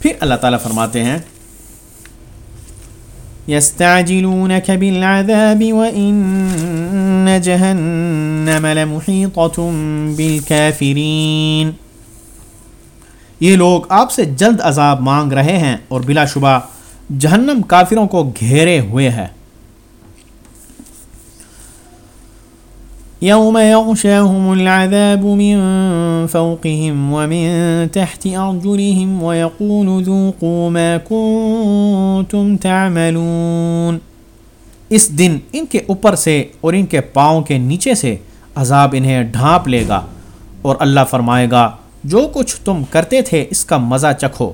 پھر اللہ تعالیٰ فرماتے ہیں يستعجلونك بالعذاب وإن جهنم لمحيطة بالكافرين یہ لوگ آپ سے جلد عذاب مانگ رہے ہیں اور بلا شبہ جہنم کافروں کو گھیرے ہوئے ہے يوم يغشاهم العذاب من فوقهم ومن تحت أرجلهم ويقول ذوقوا ما كنتم تعملون۔ اس دن ان کے اوپر سے اور ان کے پاؤں کے نیچے سے عذاب انہیں ڈھانپ لے گا اور اللہ فرمائے گا، جو کچھ تم کرتے تھے اس کا مزہ چکھو۔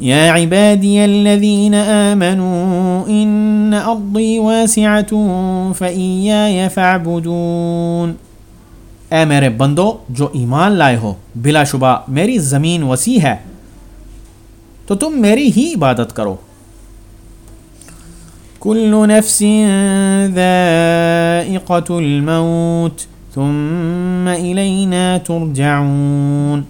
يا عبادي الذين آمنوا إن أرضي واسعة فإياي فاعبدون اے میرے بندو، جو ایمان لائے ہو، بلا شبہ میری زمین وسیع ہے، تو تم میری ہی عبادت کرو۔ كل نفس ذائقة الموت ثم إلينا ترجعون۔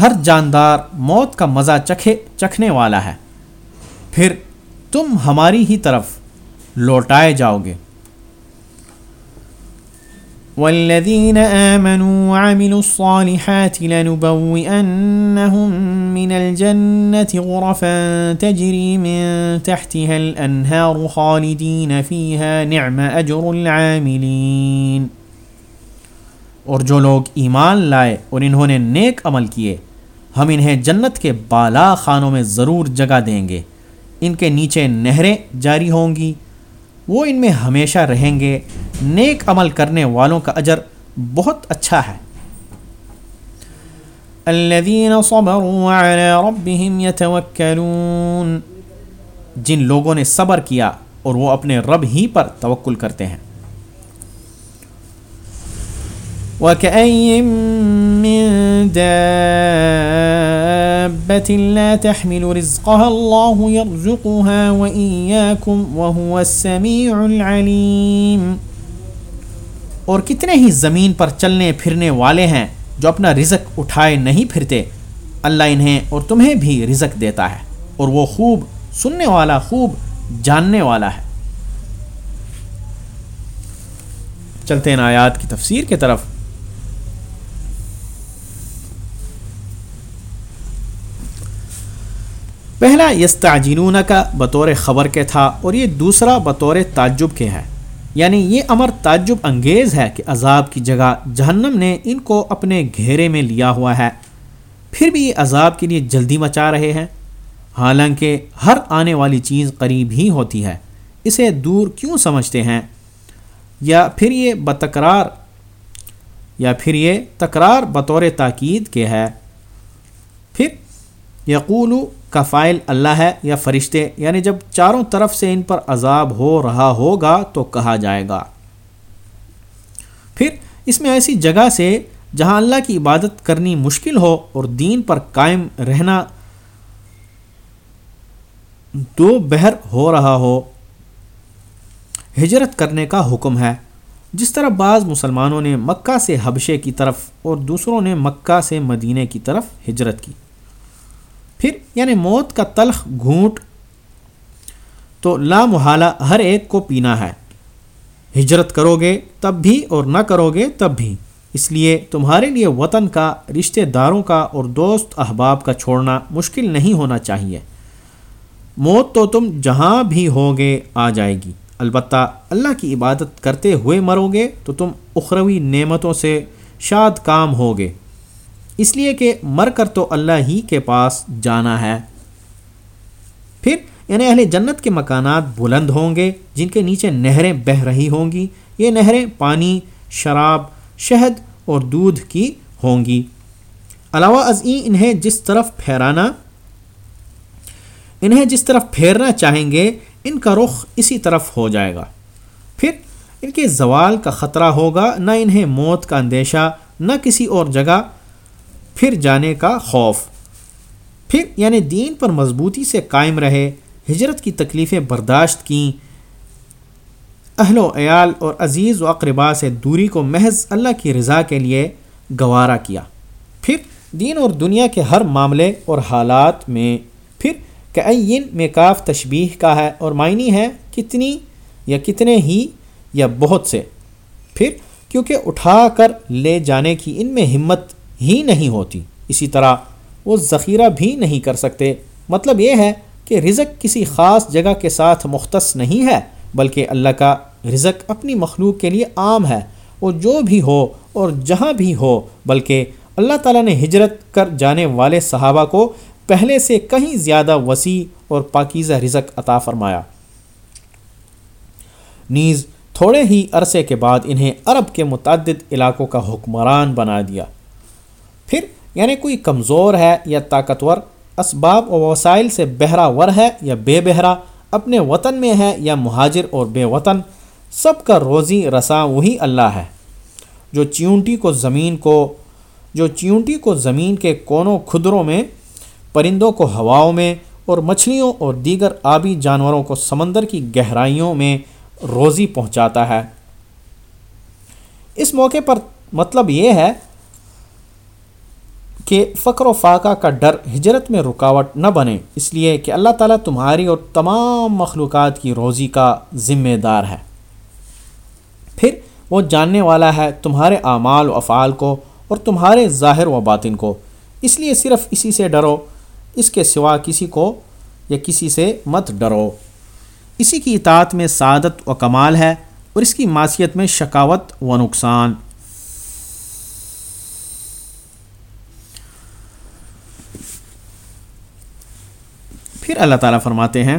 ہر جاندار موت کا مزہ چکھے چکھنے والا ہے۔ پھر تم ہماری ہی طرف لوٹائے جاؤ گے۔ والذین آمنوا وعملوا الصالحات لنبوئنهم من الجنة غرفا تجری من تحتها الانہار خالدین فیها نعم اجر العاملین اور جو لوگ ایمان لائے اور انہوں نے نیک عمل کیے، ہم انہیں جنت کے بالا خانوں میں ضرور جگہ دیں گے۔ ان کے نیچے نہریں جاری ہوں گی۔ وہ ان میں ہمیشہ رہیں گے۔ نیک عمل کرنے والوں کا اجر بہت اچھا ہے۔ الذين صبروا على ربهم يتوكلون جن لوگوں نے صبر کیا اور وہ اپنے رب ہی پر توکل کرتے ہیں۔ وكأي من دابة لا تحمل رزقها الله يرزقها وإياكم وهو السميع العليم۔ اور کتنے ہی زمین پر چلنے پھرنے والے ہیں جو اپنا رزق اٹھائے نہیں پھرتے، اللہ انہیں اور تمہیں بھی رزق دیتا ہے۔ اور وہ خوب سننے والا، خوب جاننے والا ہے۔ چلتے ہیں آیات کی تفسیر کی طرف۔ پہلا یستعجلون کا بطور خبر کے تھا اور یہ دوسرا بطور تعجب کے ہے یعنی یہ امر تعجب انگیز ہے کہ عذاب کی جگہ جہنم نے ان کو اپنے گھیرے میں لیا ہوا ہے۔ پھر بھی یہ عذاب کے لیے جلدی مچا رہے ہیں۔ حالانکہ ہر آنے والی چیز قریب ہی ہوتی ہے۔ اسے دور کیوں سمجھتے ہیں؟ یا پھر یہ بتکرار، یا پھر یہ تکرار بطور تاکید کے ہے۔ پھر یقول کا فائل اللہ ہے یا فرشتے یعنی جب چاروں طرف سے ان پر عذاب ہو رہا ہوگا تو کہا جائے گا۔ پھر اس میں ایسی جگہ سے جہاں اللہ کی عبادت کرنی مشکل ہو اور دین پر قائم رہنا دو بہر ہو رہا ہو، ہجرت کرنے کا حکم ہے۔ جس طرح بعض مسلمانوں نے مکہ سے حبشے کی طرف اور دوسروں نے مکہ سے مدینہ کی طرف ہجرت کی۔ پھر یعنی موت کا تلخ گھونٹ تو لا محالہ ہر ایک کو پینا ہے۔ ہجرت کرو گے تب بھی اور نہ کرو گے تب بھی۔ اس لیے تمہارے لیے وطن کا، رشتہ داروں کا اور دوست احباب کا چھوڑنا مشکل نہیں ہونا چاہیے۔ موت تو تم جہاں بھی ہوگے آ جائے گی۔ البتہ اللہ کی عبادت کرتے ہوئے مرو گے تو تم اخروی نعمتوں سے شاد کام ہوگے اس لیے کہ مر کر تو اللہ ہی کے پاس جانا ہے۔ پھر یعنی اہل جنت کے مکانات بلند ہوں گے، جن کے نیچے نہریں بہہ رہی ہوں گی، یہ نہریں پانی، شراب، شہد اور دودھ کی ہوں گی۔ علاوہ ازیں انہیں جس طرف پھیرانا، انہیں جس طرف پھیرنا چاہیں گے، ان کا رخ اسی طرف ہو جائے گا۔ پھر ان کے زوال کا خطرہ ہوگا، نہ انہیں موت کا اندیشہ، نہ کسی اور جگہ۔ پھر جانے کا خوف۔ پھر یعنی دین پر مضبوطی سے قائم رہے، ہجرت کی تکلیفیں برداشت کیں۔ اہل و عیال اور عزیز و اقربا سے دوری کو محض اللہ کی رضا کے لیے گوارا کیا۔ پھر دین اور دنیا کے ہر معاملے اور حالات میں، پھر کعین میں کاف تشبیح کا ہے اور معنی ہے کتنی یا کتنے ہی یا بہت سے۔ پھر کیونکہ اٹھا کر لے جانے کی ان میں ہمت ہی نہیں ہوتی۔ اسی طرح وہ ذخیرہ بھی نہیں کر سکتے۔ مطلب یہ ہے کہ رزق کسی خاص جگہ کے ساتھ مختص نہیں ہے، بلکہ اللہ کا رزق اپنی مخلوق کے لیے عام ہے۔ وہ جو بھی ہو اور جہاں بھی ہو، بلکہ اللہ تعالیٰ نے ہجرت کر جانے والے صحابہ کو پہلے سے کہیں زیادہ وسیع اور پاکیزہ رزق عطا فرمایا۔ نیز تھوڑے ہی عرصے کے بعد انہیں عرب کے متعدد علاقوں کا حکمران بنا دیا۔ پھر یعنی کوئی کمزور ہے یا طاقتور، اسباب و وسائل سے بہرا ور ہے یا بے بہرا، اپنے وطن میں ہے یا مہاجر اور بے وطن، سب کا روزی رساں وہی اللہ ہے۔ جو چیونٹی کو زمین کو، جو چیونٹی کو زمین کے کونوں کھدروں میں، پرندوں کو ہواؤں میں اور مچھلیوں اور دیگر آبی جانوروں کو سمندر کی گہرائیوں میں روزی پہنچاتا ہے۔ اس موقع پر مطلب یہ ہے کہ فقر و فاقہ کا ڈر ہجرت میں رکاوٹ نہ بنے۔ اس لیے کہ اللہ تعالیٰ تمہاری اور تمام مخلوقات کی روزی کا ذمہ دار ہے۔ پھر وہ جاننے والا ہے تمہارے اعمال و افعال کو اور تمہارے ظاہر و باطن کو۔ اس لیے صرف اسی سے ڈرو، اس کے سوا کسی کو یا کسی سے مت ڈرو۔ اسی کی اطاعت میں سعادت و کمال ہے اور اس کی معاشیت میں شکاوت و نقصان۔ پھر اللہ تعالیٰ فرماتے ہیں،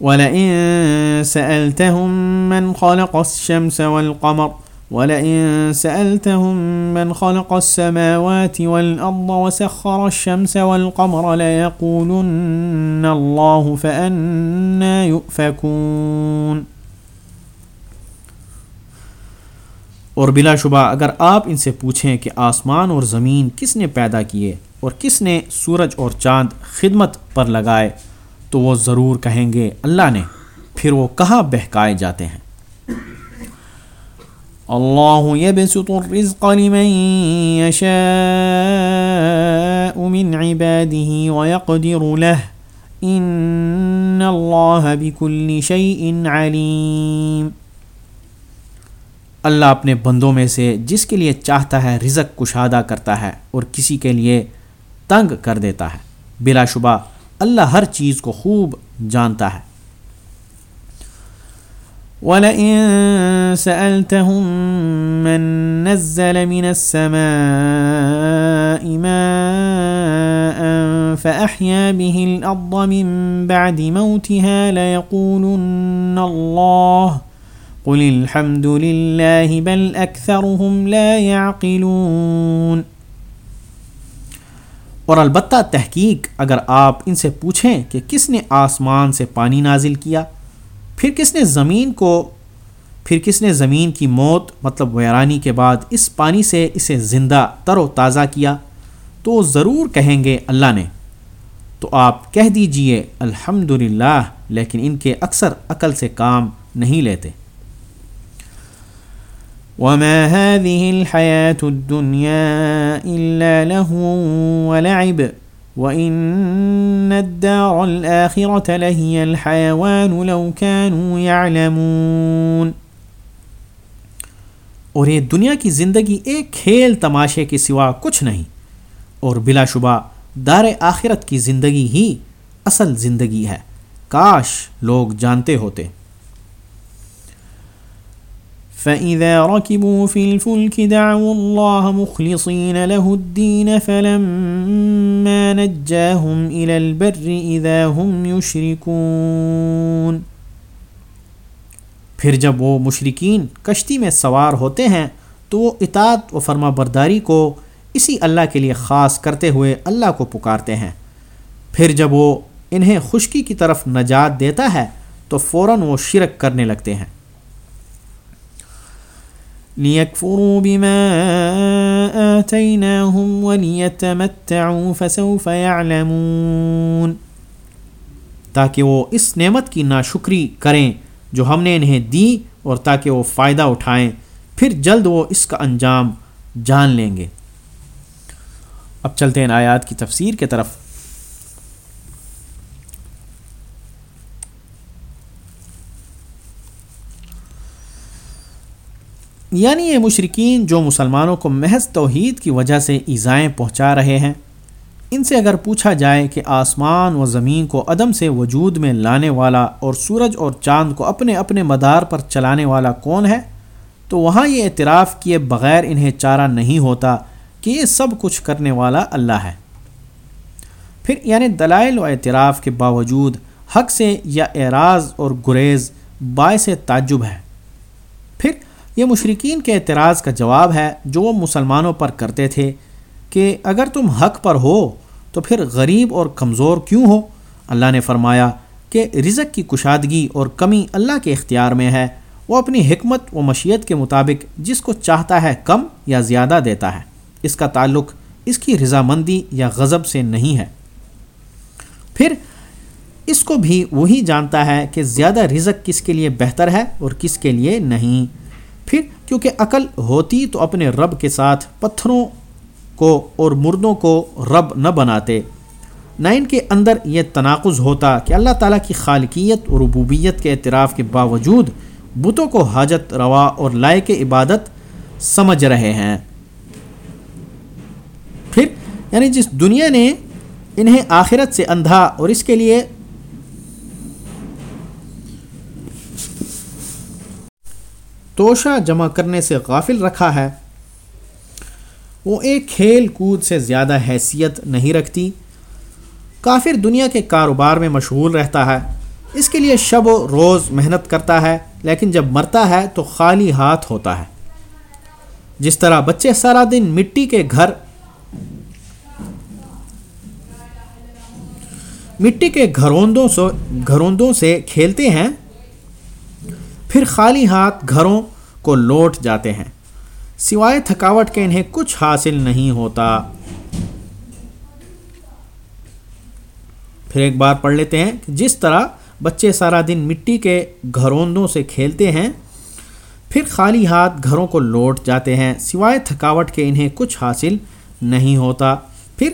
وَلَئِن سَأَلْتَهُم مَّنْ خَلَقَ الشَّمْسَ وَالْقَمَرَ، وَلَئِن سَأَلْتَهُم مَّنْ خَلَقَ السَّمَاوَاتِ وَالْأَرْضَ وَسَخَّرَ الشَّمْسَ وَالْقَمَرَ لَيَقُولُنَّ اللَّهُ فَأَنَّى يُؤْفَكُونَ۔ اور بلا شبہ، اگر آپ ان سے پوچھیں کہ آسمان اور زمین کس نے پیدا کیے اور کس نے سورج اور چاند خدمت پر لگائے تو وہ ضرور کہیں گے اللہ نے، پھر وہ کہاں بہکائے جاتے ہیں؟ اللہ يبسط الرزق لمن يشاء من عباده ويقدر له، ان اللہ بكل شيء علیم۔ اللہ اپنے بندوں میں سے جس کے لیے چاہتا ہے رزق کشادہ کرتا ہے اور کسی کے لیے تنگ کر دیتا ہے۔ بلا شبہ اللہ ہر چیز کو خوب جانتا ہے۔ وَلَئِن سَأَلْتَهُم مَّن نَّزَّلَ مِنَ السَّمَاءِ مَاءً فَأَحْيَا بِهِ الْأَرْضَ مِن بَعْدِ مَوْتِهَا لَيَقُولُنَّ اللَّهُ قل الحمد للہ بل اکثرهم لا يعقلون اور البتہ تحقیق اگر آپ ان سے پوچھیں کہ کس نے آسمان سے پانی نازل کیا، پھر کس نے زمین کو، پھر کس نے زمین کی موت مطلب ویرانی کے بعد اس پانی سے اسے زندہ تر و تازہ کیا، تو وہ ضرور کہیں گے اللہ نے۔ تو آپ کہہ دیجیے الحمد لیکن ان کے اکثر عقل سے کام نہیں لیتے۔ وما هذه الحياة الدنيا إلا له ولعب وإن الدار الآخرة لهي الحيوان لو كانوا يعلمون۔ اور یہ دنیا کی زندگی ایک کھیل تماشے کے سوا کچھ نہیں، اور بلا شبہ دار آخرت کی زندگی ہی اصل زندگی ہے۔ کاش لوگ جانتے ہوتے۔ فإذا ركبوا في الفلك دعوا الله مخلصين له الدين فلما نجاهم إلى البر إذا هم يشركون۔ پھر جب وہ مشرقین کشتی میں سوار ہوتے ہیں، تو وہ اطاعت و فرما برداری کو اسی اللہ کے لیے خاص کرتے ہوئے اللہ کو پکارتے ہیں۔ پھر جب وہ انہیں خشکی کی طرف نجات دیتا ہے، تو فوراً وہ شرک کرنے لگتے ہیں۔ ليكفروا بما آتيناهم وليتمتعوا فسوف يعلمون۔ تاکہ وہ اس نعمت کی ناشکری کریں جو ہم نے انہیں دی اور تاکہ وہ فائدہ اٹھائیں۔ پھر جلد وہ اس کا انجام جان لیں گے۔ اب چلتے ہیں آیات کی تفسیر کے طرف۔ یعنی یہ مشرقین جو مسلمانوں کو محض توحید کی وجہ سے ایزائیں پہنچا رہے ہیں، ان سے اگر پوچھا جائے کہ آسمان و زمین کو عدم سے وجود میں لانے والا اور سورج اور چاند کو اپنے اپنے مدار پر چلانے والا کون ہے، تو وہاں یہ اعتراف کیے بغیر انہیں چارہ نہیں ہوتا کہ یہ سب کچھ کرنے والا اللہ ہے۔ پھر یعنی دلائل و اعتراف کے باوجود حق سے یا اعراض اور گریز باعث تعجب ہے۔ یہ مشرقین کے اعتراض کا جواب ہے جو وہ مسلمانوں پر کرتے تھے کہ اگر تم حق پر ہو تو پھر غریب اور کمزور کیوں ہو؟ اللہ نے فرمایا کہ رزق کی کشادگی اور کمی اللہ کے اختیار میں ہے۔ وہ اپنی حکمت و مشیت کے مطابق جس کو چاہتا ہے کم یا زیادہ دیتا ہے۔ اس کا تعلق اس کی رضامندی یا غضب سے نہیں ہے۔ پھر اس کو بھی وہی جانتا ہے کہ زیادہ رزق کس کے لیے بہتر ہے اور کس کے لیے نہیں۔ پھر کیونکہ عقل ہوتی تو اپنے رب کے ساتھ پتھروں کو اور مردوں کو رب نہ بناتے۔ نہ ان کے اندر یہ تناقض ہوتا کہ اللہ تعالیٰ کی خالقیت اور ربوبیت کے اعتراف کے باوجود بتوں کو حاجت، روا اور لائق عبادت سمجھ رہے ہیں۔ پھر یعنی جس دنیا نے انہیں آخرت سے اندھا اور اس کے لیے توشہ جمع کرنے سے غافل رکھا ہے۔ وہ ایک کھیل کود سے زیادہ حیثیت نہیں رکھتی۔ کافر دنیا کے کاروبار میں مشغول رہتا ہے۔ اس کے لیے شب و روز محنت کرتا ہے، لیکن جب مرتا ہے تو خالی ہاتھ ہوتا ہے۔ جس طرح بچے سارا دن مٹی کے گھر، مٹی کے گھروندوں سے گھروندوں سے کھیلتے ہیں پھر خالی ہاتھ گھروں کو لوٹ جاتے ہیں۔ سوائے تھکاوٹ کے انہیں کچھ حاصل نہیں ہوتا۔ پھر ایک بار پڑھ لیتے ہیں کہ جس طرح بچے سارا دن مٹی کے گھروندوں سے کھیلتے ہیں، پھر خالی ہاتھ گھروں کو لوٹ جاتے ہیں۔ سوائے تھکاوٹ کے انہیں کچھ حاصل نہیں ہوتا۔ پھر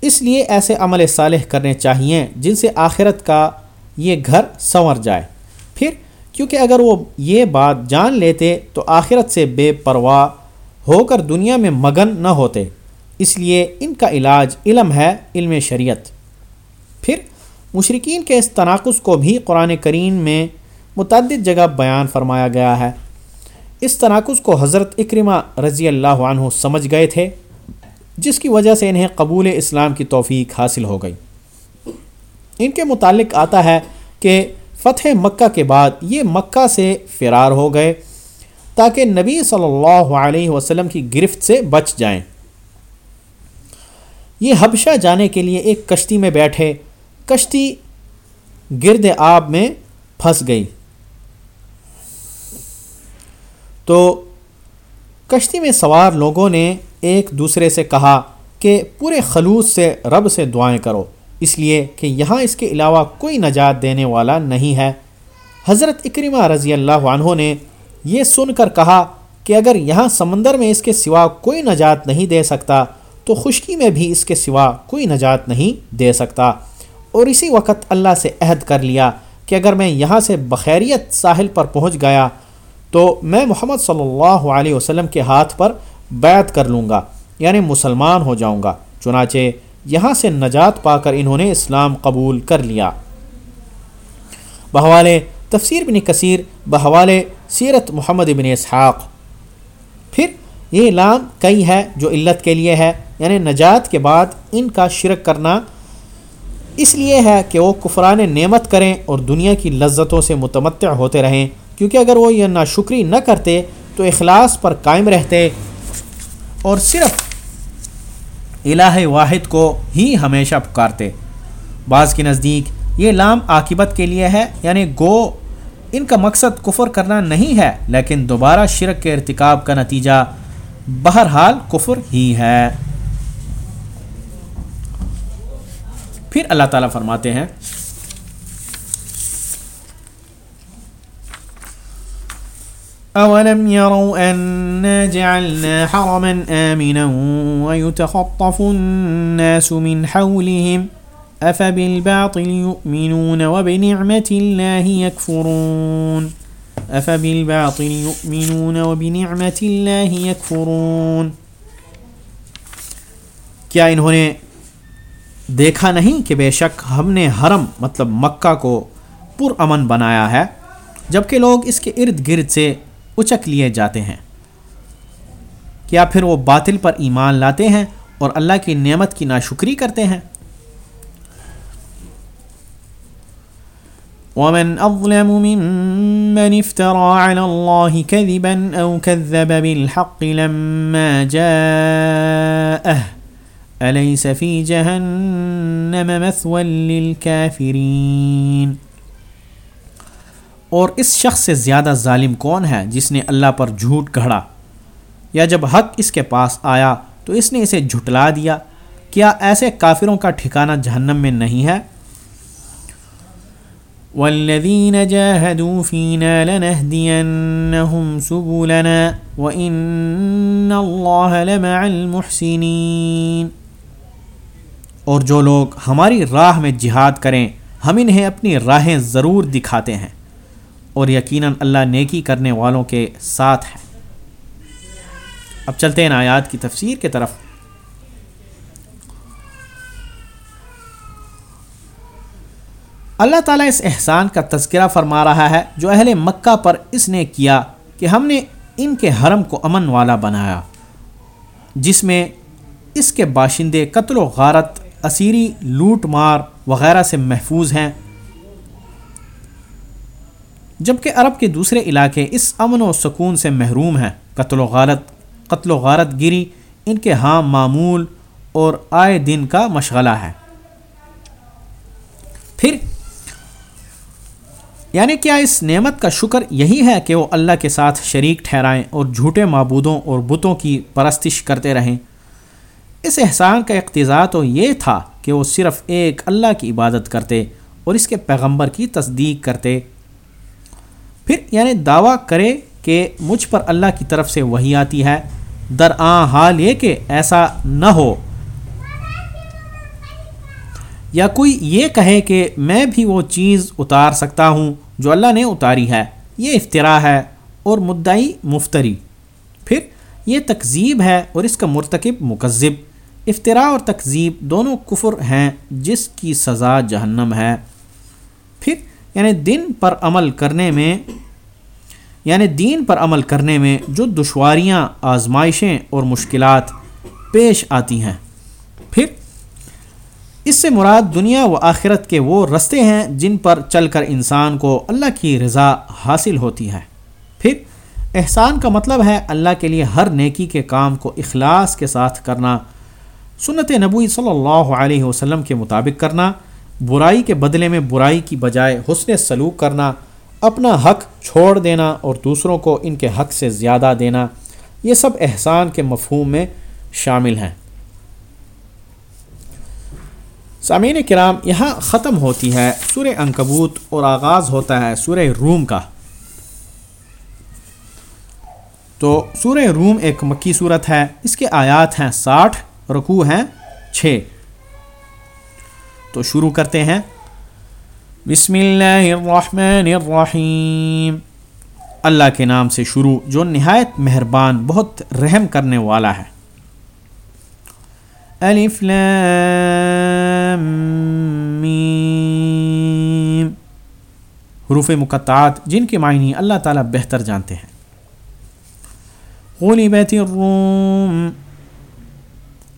اس لیے ایسے عمل صالح کرنے چاہیے جن سے آخرت کا یہ گھر سنور جائے۔ پھر کیونکہ اگر وہ یہ بات جان لیتے تو آخرت سے بے پرواہ ہو کر دنیا میں مگن نہ ہوتے۔ اس لیے ان کا علاج علم ہے، علم شریعت۔ پھر مشرقین کے اس تناقض کو بھی قرآن کریم میں متعدد جگہ بیان فرمایا گیا ہے۔ اس تناقض کو حضرت اکرمہ رضی اللہ عنہ سمجھ گئے تھے، جس کی وجہ سے انہیں قبول اسلام کی توفیق حاصل ہو گئی۔ ان کے متعلق آتا ہے کہ فتح مکہ کے بعد یہ مکہ سے فرار ہو گئے تاکہ نبی صلی اللہ علیہ وسلم کی گرفت سے بچ جائیں۔ یہ حبشہ جانے کے لیے ایک کشتی میں بیٹھے، کشتی گرد آب میں پھنس گئی۔ تو کشتی میں سوار لوگوں نے ایک دوسرے سے کہا کہ پورے خلوص سے رب سے دعائیں کرو۔ اس لیے کہ یہاں اس کے علاوہ کوئی نجات دینے والا نہیں ہے۔ حضرت اکرمہ رضی اللہ عنہ نے یہ سن کر کہا کہ اگر یہاں سمندر میں اس کے سوا کوئی نجات نہیں دے سکتا، تو خشکی میں بھی اس کے سوا کوئی نجات نہیں دے سکتا۔ اور اسی وقت اللہ سے عہد کر لیا کہ اگر میں یہاں سے بخیریت ساحل پر پہنچ گیا، تو میں محمد صلی اللہ علیہ وسلم کے ہاتھ پر بیعت کر لوں گا یعنی مسلمان ہو جاؤں گا۔ چنانچہ یہاں سے نجات پا کر انہوں نے اسلام قبول کر لیا۔ بحوالے تفسیر بن کثیر، بحوالے سیرت محمد بن اسحاق۔ پھر یہ لام کئی ہے جو علت کے لیے ہے یعنی نجات کے بعد ان کا شرک کرنا۔ اس لیے ہے کہ وہ کفران نعمت کریں اور دنیا کی لذتوں سے متمتع ہوتے رہیں، کیونکہ اگر وہ یہ ناشکری نہ کرتے تو اخلاص پر قائم رہتے۔ اور صرف الہ واحد کو ہی ہمیشہ پکارتے۔ بعض کے نزدیک یہ لام عاقبت کے لیے ہے یعنی گو، ان کا مقصد کفر کرنا نہیں ہے، لیکن دوبارہ شرک کے ارتکاب کا نتیجہ بہرحال کفر ہی ہے۔ پھر اللہ تعالیٰ فرماتے ہیں أولم يروا أنا جعلنا حرما آمنا ويتخطف الناس من حولهم أفبالباطل يؤمنون وبنعمة الله يكفرون أفبالباطل يؤمنون وبنعمة الله يكفرون کیا انہوں نے دیکھا نہیں کہ بے شک ہم نے حرم مطلب مکہ کو پر امن بنایا ہے؟ جبکہ لوگ اس کے ارد گرد سے اچک لیے جاتے ہیں۔ کیا پھر وہ باطل پر ایمان لاتے ہیں اور اللہ کی نعمت کی ناشکری کرتے ہیں؟ ومن أظلم ممن افترى على الله كذبا أو كذب بالحق لما جاءه أليس في جهنم مثوى للكافرين؟ اور اس شخص سے زیادہ ظالم کون ہے جس نے اللہ پر جھوٹ گھڑا؟ یا جب حق اس کے پاس آیا تو اس نے اسے جھٹلا دیا، کیا ایسے کافروں کا ٹھکانہ جہنم میں نہیں ہے؟ والذین جاہدوا فینا لنہدینہم سبولنا وإن اللہ لمع المحسنین اور جو لوگ ہماری راہ میں جہاد کریں، ہم انہیں اپنی راہیں ضرور دکھاتے ہیں۔ اور یقیناً اللہ نیکی کرنے والوں کے ساتھ ہے۔ اب چلتے ہیں آیات کی تفسیر کے طرف۔ اللہ تعالیٰ اس احسان کا تذکرہ فرما رہا ہے جو اہل مکہ پر اس نے کیا کہ ہم نے ان کے حرم کو امن والا بنایا، جس میں اس کے باشندے قتل و غارت، اسیری لوٹ مار وغیرہ سے محفوظ ہیں۔ جبکہ عرب کے دوسرے علاقے اس امن و سکون سے محروم ہیں۔ قتل و غارت، قتل و غارت گیری ان کے ہاں معمول اور آئے دن کا مشغلہ ہے۔ پھر یعنی کیا اس نعمت کا شکر یہی ہے کہ وہ اللہ کے ساتھ شریک ٹھہرائیں اور جھوٹے معبودوں اور بتوں کی پرستش کرتے رہیں؟ اس احسان کا اقتضاء تو یہ تھا کہ وہ صرف ایک اللہ کی عبادت کرتے اور اس کے پیغمبر کی تصدیق کرتے۔ پھر یعنی دعویٰ کرے کہ مجھ پر اللہ کی طرف سے وہی آتی ہے۔ در آ حال یہ کہ ایسا نہ ہو۔ یا کوئی یہ کہے کہ میں بھی وہ چیز اتار سکتا ہوں جو اللہ نے اتاری ہے۔ یہ افطرا ہے اور مدعی مفتری۔ پھر یہ تکذیب ہے اور اس کا مرتکب مکذب۔ افطرا اور تکذیب دونوں کفر ہیں جس کی سزا جہنم ہے۔ یعنی دن پر عمل کرنے میں یعنی دین پر عمل کرنے میں جو دشواریاں، آزمائشیں اور مشکلات پیش آتی ہیں۔ پھر اس سے مراد دنیا و آخرت کے وہ رستے ہیں جن پر چل کر انسان کو اللہ کی رضا حاصل ہوتی ہے۔ پھر احسان کا مطلب ہے اللہ کے لیے ہر نیکی کے کام کو اخلاص کے ساتھ کرنا، سنت نبوی صلی اللہ علیہ وسلم کے مطابق کرنا۔ برائی کے بدلے میں برائی کی بجائے حسن سلوک کرنا، اپنا حق چھوڑ دینا اور دوسروں کو ان کے حق سے زیادہ دینا، یہ سب احسان کے مفہوم میں شامل ہیں۔ سامعین کرام، یہاں ختم ہوتی ہے سورہ انکبوت اور آغاز ہوتا ہے سورہ روم کا۔ تو سورہ روم ایک مکی صورت ہے، اس کے آیات ہیں ساٹھ، رکوع ہیں چھ۔ تو شروع کرتے ہیں۔ بسم اللہ الرحمن الرحیم۔ اللہ کے نام سے شروع، جو نہایت مہربان، بہت رحم کرنے والا ہے۔ الف لام میم۔ حروف مقطعات، جن کے معنی اللہ تعالیٰ بہتر جانتے ہیں۔ غلبت الروم۔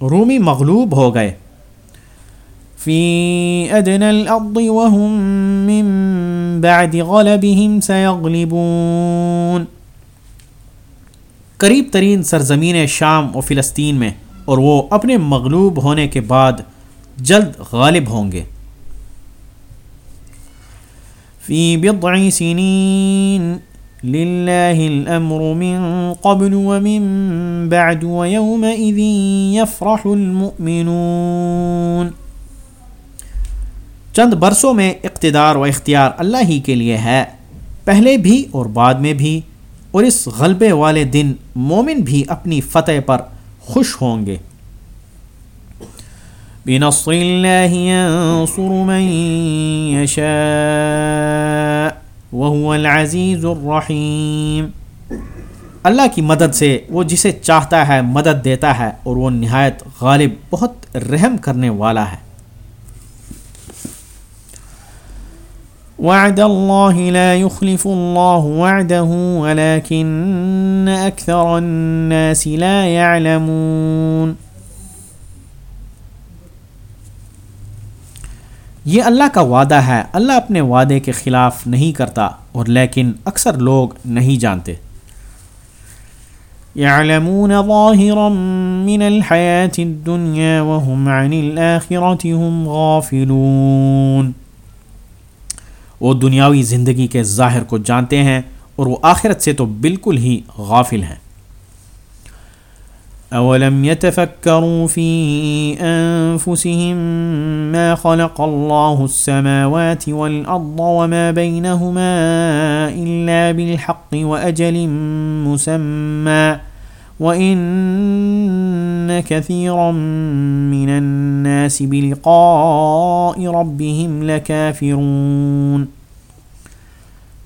رومی مغلوب ہو گئے۔ في أدنى الأرض وهم من بعد غلبهم سيغلبون قریب ترین سرزمین شام و فلسطین میں اور وہ اپنے مغلوب ہونے کے بعد جلد غالب ہوں گے۔ فی بضع سنین لله الأمر من قبل ومن بعد ويومئذ يفرح المؤمنون۔ چند برسوں میں اقتدار و اختیار اللہ ہی کے لیے ہے، پہلے بھی اور بعد میں بھی، اور اس غلبے والے دن مومن بھی اپنی فتح پر خوش ہوں گے۔ بنصر الله ينصر من يشاء وهو العزيز الرحيم۔ اللہ کی مدد سے وہ جسے چاہتا ہے مدد دیتا ہے اور وہ نہایت غالب، بہت رحم کرنے والا ہے۔ وعد الله لا يخلف الله وعده، ولكن أكثر الناس لا يعلمون. یہ اللہ کا وعدہ ہے، اللہ اپنے وعدے کے خلاف نہیں کرتا، اور لیکن اکثر لوگ نہیں جانتے۔ يعلمون ظاهرا من الحياة الدنيا وهم عن الآخرة هم غافلون۔ وہ دنیاوی زندگی کے ظاہر کو جانتے ہیں اور وہ آخرت سے تو بالکل ہی غافل ہیں۔ اولم يتفكروا في انفسهم ما خلق الله السماوات والارض وما بينهما الا بالحق واجل مسمى وان كثيرا من الناس بلقاء ربهم لكافرون۔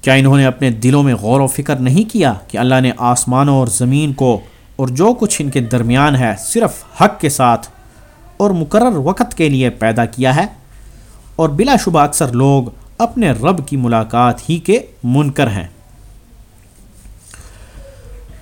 کیا انہوں نے اپنے دلوں میں غور و فکر نہیں کیا کہ اللہ نے آسمانوں اور زمین کو اور جو کچھ ان کے درمیان ہے صرف حق کے ساتھ اور مقرر وقت کے لیے پیدا کیا ہے؟ اور بلا شبہ اکثر لوگ اپنے رب کی ملاقات ہی کے منکر ہیں۔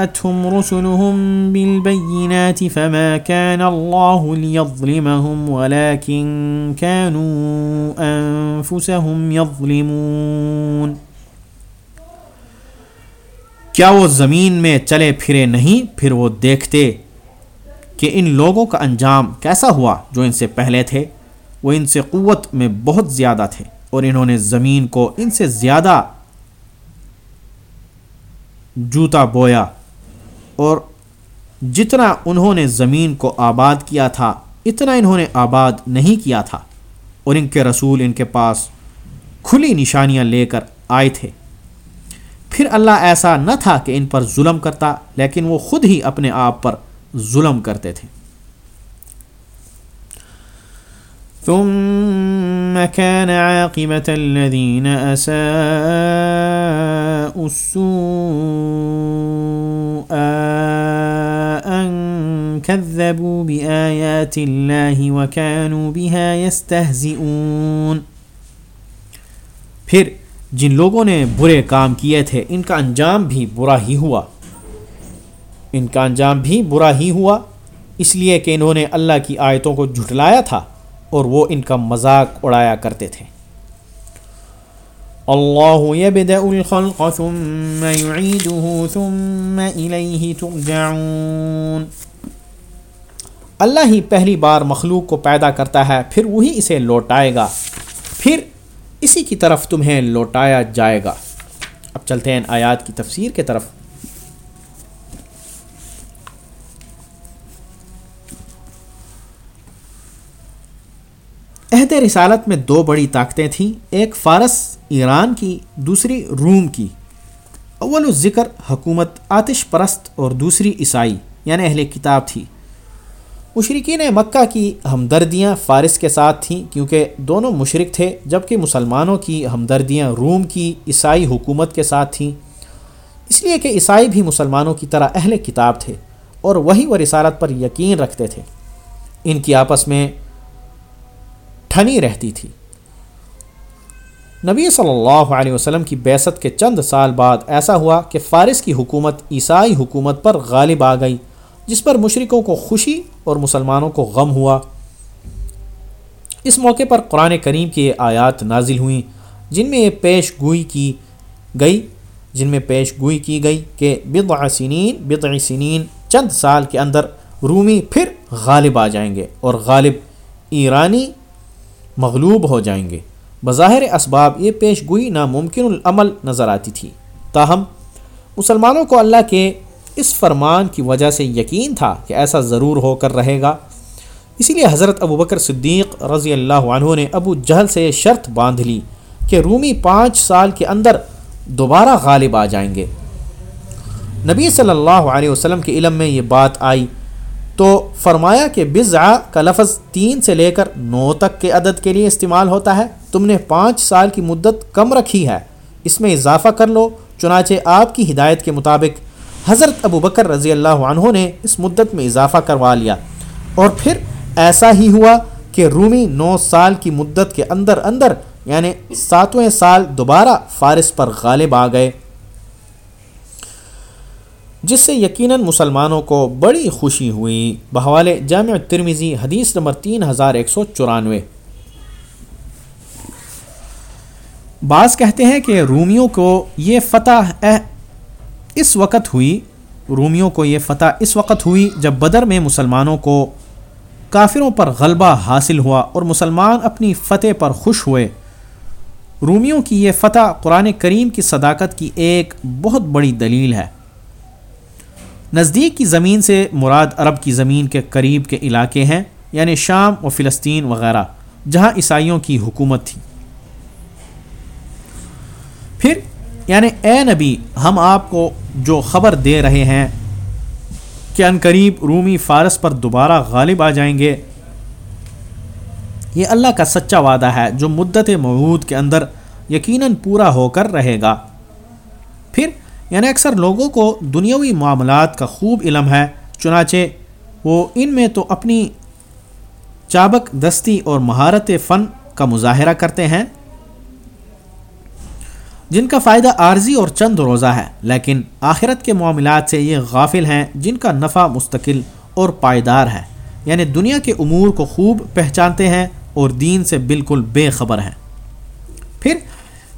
وجاءتهم رسلهم بالبينات فما كان الله ليظلمهم، ولكن كانوا أنفسهم يظلمون. کیا وہ زمین میں چلے پھرے نہیں؟ پھر وہ دیکھتے کہ ان لوگوں کا انجام کیسا ہوا جو ان سے پہلے تھے؟ وہ ان سے قوت میں بہت زیادہ تھے اور انہوں نے زمین کو ان سے زیادہ جوتا بویا۔ اور جتنا انہوں نے زمین کو آباد کیا تھا، اتنا انہوں نے آباد نہیں کیا تھا۔ اور ان کے رسول ان کے پاس کھلی نشانیاں لے کر آئے تھے۔ پھر اللہ ایسا نہ تھا کہ ان پر ظلم کرتا، لیکن وہ خود ہی اپنے آپ پر ظلم کرتے تھے۔ ثم كان عاقبة الذين أساءوا السوء أن كذبوا بآيات الله وكانوا بها يستهزئون. پھر جن لوگوں نے برے کام کیے تھے، ان کا انجام بھی برا ہی ہوا۔ ان کا انجام بھی برا ہی ہوا، اس لیے کہ انہوں نے اللہ کی آیتوں کو جھٹلایا تھا اور وہ ان کا مذاق اڑایا کرتے تھے۔ اللہ يبدأ الخلق ثم يعيده ثم إليه ترجعون اللہ ہی پہلی بار مخلوق کو پیدا کرتا ہے پھر وہی اسے لوٹائے گا پھر اسی کی طرف تمہیں لوٹایا جائے گا اب چلتے ہیں آیات کی تفسیر کے طرف عہد رسالت میں دو بڑی طاقتیں تھیں ایک فارس ایران کی، دوسری روم کی۔ اول الذکر حکومت آتش پرست اور دوسری عیسائی یعنی اہل کتاب تھی۔ مشرقین مکہ کی ہمدردیاں فارس کے ساتھ تھیں، کیونکہ دونوں مشرق تھے، جبکہ مسلمانوں کی ہمدردیاں روم کی عیسائی حکومت کے ساتھ تھیں۔ اس لیے کہ عیسائی بھی مسلمانوں کی طرح اہل کتاب تھے اور وہی وہ رسالت پر یقین رکھتے تھے۔ ان کی آپس میں ٹھنی رہتی تھی۔ نبی صلی اللہ علیہ وسلم کی بیست کے چند سال بعد ایسا ہوا کہ فارس کی حکومت عیسائی حکومت پر غالب آ گئی، جس پر مشرقوں کو خوشی اور مسلمانوں کو غم ہوا۔ اس موقع پر قرآن کریم کی یہ آیات نازل ہوئیں، جن میں یہ پیش گوئی کی گئی، جن میں پیش گوئی کی گئی کہ بضع سنین بضع سنین چند سال کے اندر رومی پھر غالب آ جائیں گے اور غالب ایرانی مغلوب ہو جائیں گے۔ بظاہر اسباب یہ پیش گوئی ناممکن العمل نظر آتی تھی۔ تاہم، مسلمانوں کو اللہ کے اس فرمان کی وجہ سے یقین تھا کہ ایسا ضرور ہو کر رہے گا۔ اسی لیے حضرت ابو بکر صدیق رضی اللہ عنہ نے ابو جہل سے یہ شرط باندھ لی کہ رومی پانچ سال کے اندر دوبارہ غالب آ جائیں گے۔ نبی صلی اللہ علیہ وسلم کے علم میں یہ بات آئی۔ تو فرمایا کہ بزع کا لفظ تین سے لے کر نو تک کے عدد کے لیے استعمال ہوتا ہے۔ تم نے پانچ سال کی مدت کم رکھی ہے۔ اس میں اضافہ کر لو، چنانچہ آپ کی ہدایت کے مطابق۔ حضرت ابو بکر رضی اللہ عنہ نے اس مدت میں اضافہ کروا لیا۔ اور پھر ایسا ہی ہوا کہ رومی نو سال کی مدت کے اندر اندر یعنی ساتویں سال دوبارہ فارس پر غالب آ گئے۔ جس سے یقیناً مسلمانوں کو بڑی خوشی ہوئی۔ بحوالے جامع ترمیزی حدیث نمبر تین ہزار ایک سو چورانوے۔ بعض کہتے ہیں کہ رومیوں کو یہ فتح اس وقت ہوئی، رومیوں کو یہ فتح اس وقت ہوئی جب بدر میں مسلمانوں کو کافروں پر غلبہ حاصل ہوا اور مسلمان اپنی فتح پر خوش ہوئے۔ رومیوں کی یہ فتح قرآن کریم کی صداقت کی ایک بہت بڑی دلیل ہے۔ نزدیک کی زمین سے مراد عرب کی زمین کے قریب کے علاقے ہیں یعنی شام و فلسطین وغیرہ، جہاں عیسائیوں کی حکومت تھی۔ پھر یعنی اے نبی، ہم آپ کو جو خبر دے رہے ہیں کہ ان قریب رومی فارس پر دوبارہ غالب آ جائیں گے، یہ اللہ کا سچا وعدہ ہے جو مدت موعود کے اندر یقیناً پورا ہو کر رہے گا۔ پھر یعنی اکثر لوگوں کو دنیاوی معاملات کا خوب علم ہے، چنانچہ وہ ان میں تو اپنی چابک دستی اور مہارت فن کا مظاہرہ کرتے ہیں، جن کا فائدہ عارضی اور چند روزہ ہے، لیکن آخرت کے معاملات سے یہ غافل ہیں جن کا نفع مستقل اور پائیدار ہے۔ یعنی دنیا کے امور کو خوب پہچانتے ہیں اور دین سے بالکل بے خبر ہیں۔ پھر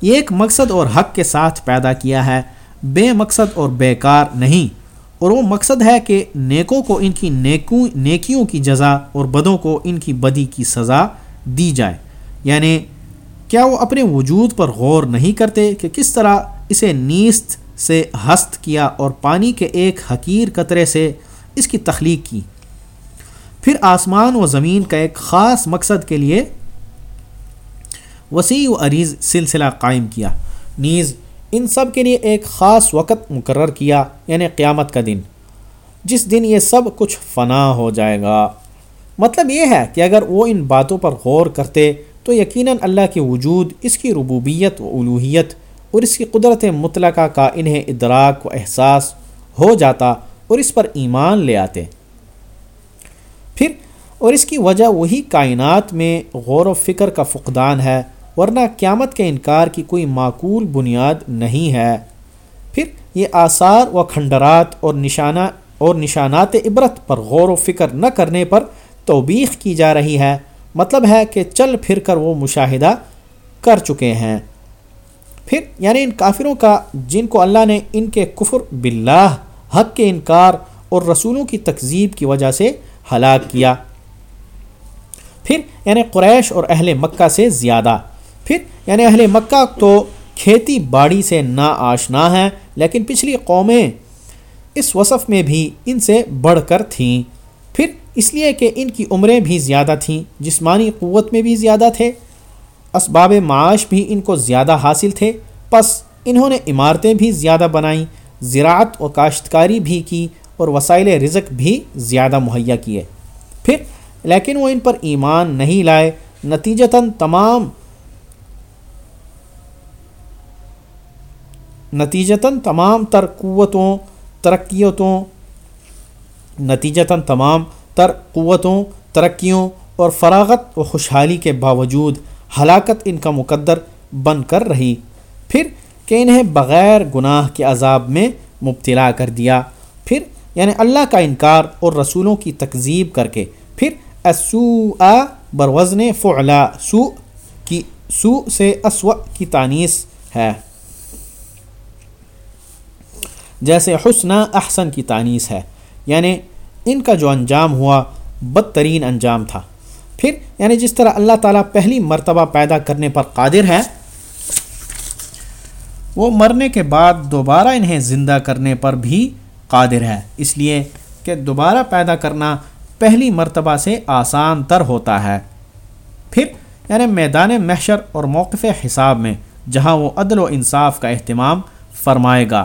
یہ ایک مقصد اور حق کے ساتھ پیدا کیا ہے بے مقصد اور بیکار نہیں۔ اور وہ مقصد ہے کہ نیکوں کو ان کی نیکوں، نیکیوں کی جزا اور بدوں کو ان کی بدی کی سزا دی جائے۔ یعنی کیا وہ اپنے وجود پر غور نہیں کرتے کہ کس طرح اسے نیست سے ہست کیا اور پانی کے ایک حقیر قطرے سے اس کی تخلیق کی؟ پھر آسمان و زمین کا ایک خاص مقصد کے لیے وسیع و عریض سلسلہ قائم کیا۔ نیز ان سب کے لیے ایک خاص وقت مقرر کیا یعنی قیامت کا دن۔ جس دن یہ سب کچھ فنا ہو جائے گا۔ مطلب یہ ہے کہ اگر وہ ان باتوں پر غور کرتے، تو یقیناً اللہ کے وجود، اس کی ربوبیت و الوحیت اور اس کی قدرت مطلقہ کا انہیں ادراک و احساس ہو جاتا اور اس پر ایمان لے آتے۔ پھر، اور اس کی وجہ وہی کائنات میں غور و فکر کا فقدان ہے۔ ورنہ قیامت کے انکار کی کوئی معقول بنیاد نہیں ہے۔ پھر یہ آثار و کھنڈرات اور نشانہ اور نشانات عبرت پر غور و فکر نہ کرنے پر توبیخ کی جا رہی ہے۔ مطلب ہے کہ چل پھر کر وہ مشاہدہ کر چکے ہیں۔ پھر یعنی ان کافروں کا جن کو اللہ نے ان کے کفر باللہ، حق کے انکار اور رسولوں کی تکذیب کی وجہ سے ہلاک کیا۔ پھر یعنی قریش اور اہل مکہ سے زیادہ۔ پھر یعنی اہل مکہ تو کھیتی باڑی سے نا آشنا ہیں، لیکن پچھلی قومیں اس وصف میں بھی ان سے بڑھ کر تھیں۔ پھر اس لیے کہ ان کی عمریں بھی زیادہ تھیں، جسمانی قوت میں بھی زیادہ تھے، اسباب معاش بھی ان کو زیادہ حاصل تھے۔ پس انہوں نے عمارتیں بھی زیادہ بنائیں، زراعت و کاشتکاری بھی کی اور وسائل رزق بھی زیادہ مہیا کیے۔ پھر، لیکن وہ ان پر ایمان نہیں لائے، نتیجتاً تمام نتیجتاً تمام تر قوتوں، ترقیتوں، نتیجتاً تمام تر قوتوں، ترقیوں اور فراغت و خوشحالی کے باوجود ہلاکت ان کا مقدر بن کر رہی۔ پھر کہ انہیں بغیر گناہ کے عذاب میں مبتلا کر دیا۔ پھر یعنی اللہ کا انکار اور رسولوں کی تکذیب کر کے۔ پھر اسو آ بروزن فعلا سو کی سو سے اسو کی تانیس ہے۔ جیسے حسن احسن کی تانیس ہے۔ یعنی ان کا جو انجام ہوا بدترین انجام تھا۔ پھر یعنی جس طرح اللہ تعالیٰ پہلی مرتبہ پیدا کرنے پر قادر ہے، وہ مرنے کے بعد دوبارہ انہیں زندہ کرنے پر بھی قادر ہے۔ اس لیے کہ دوبارہ پیدا کرنا پہلی مرتبہ سے آسان تر ہوتا ہے۔ پھر یعنی میدان محشر اور موقف حساب میں، جہاں وہ عدل و انصاف کا اہتمام فرمائے گا۔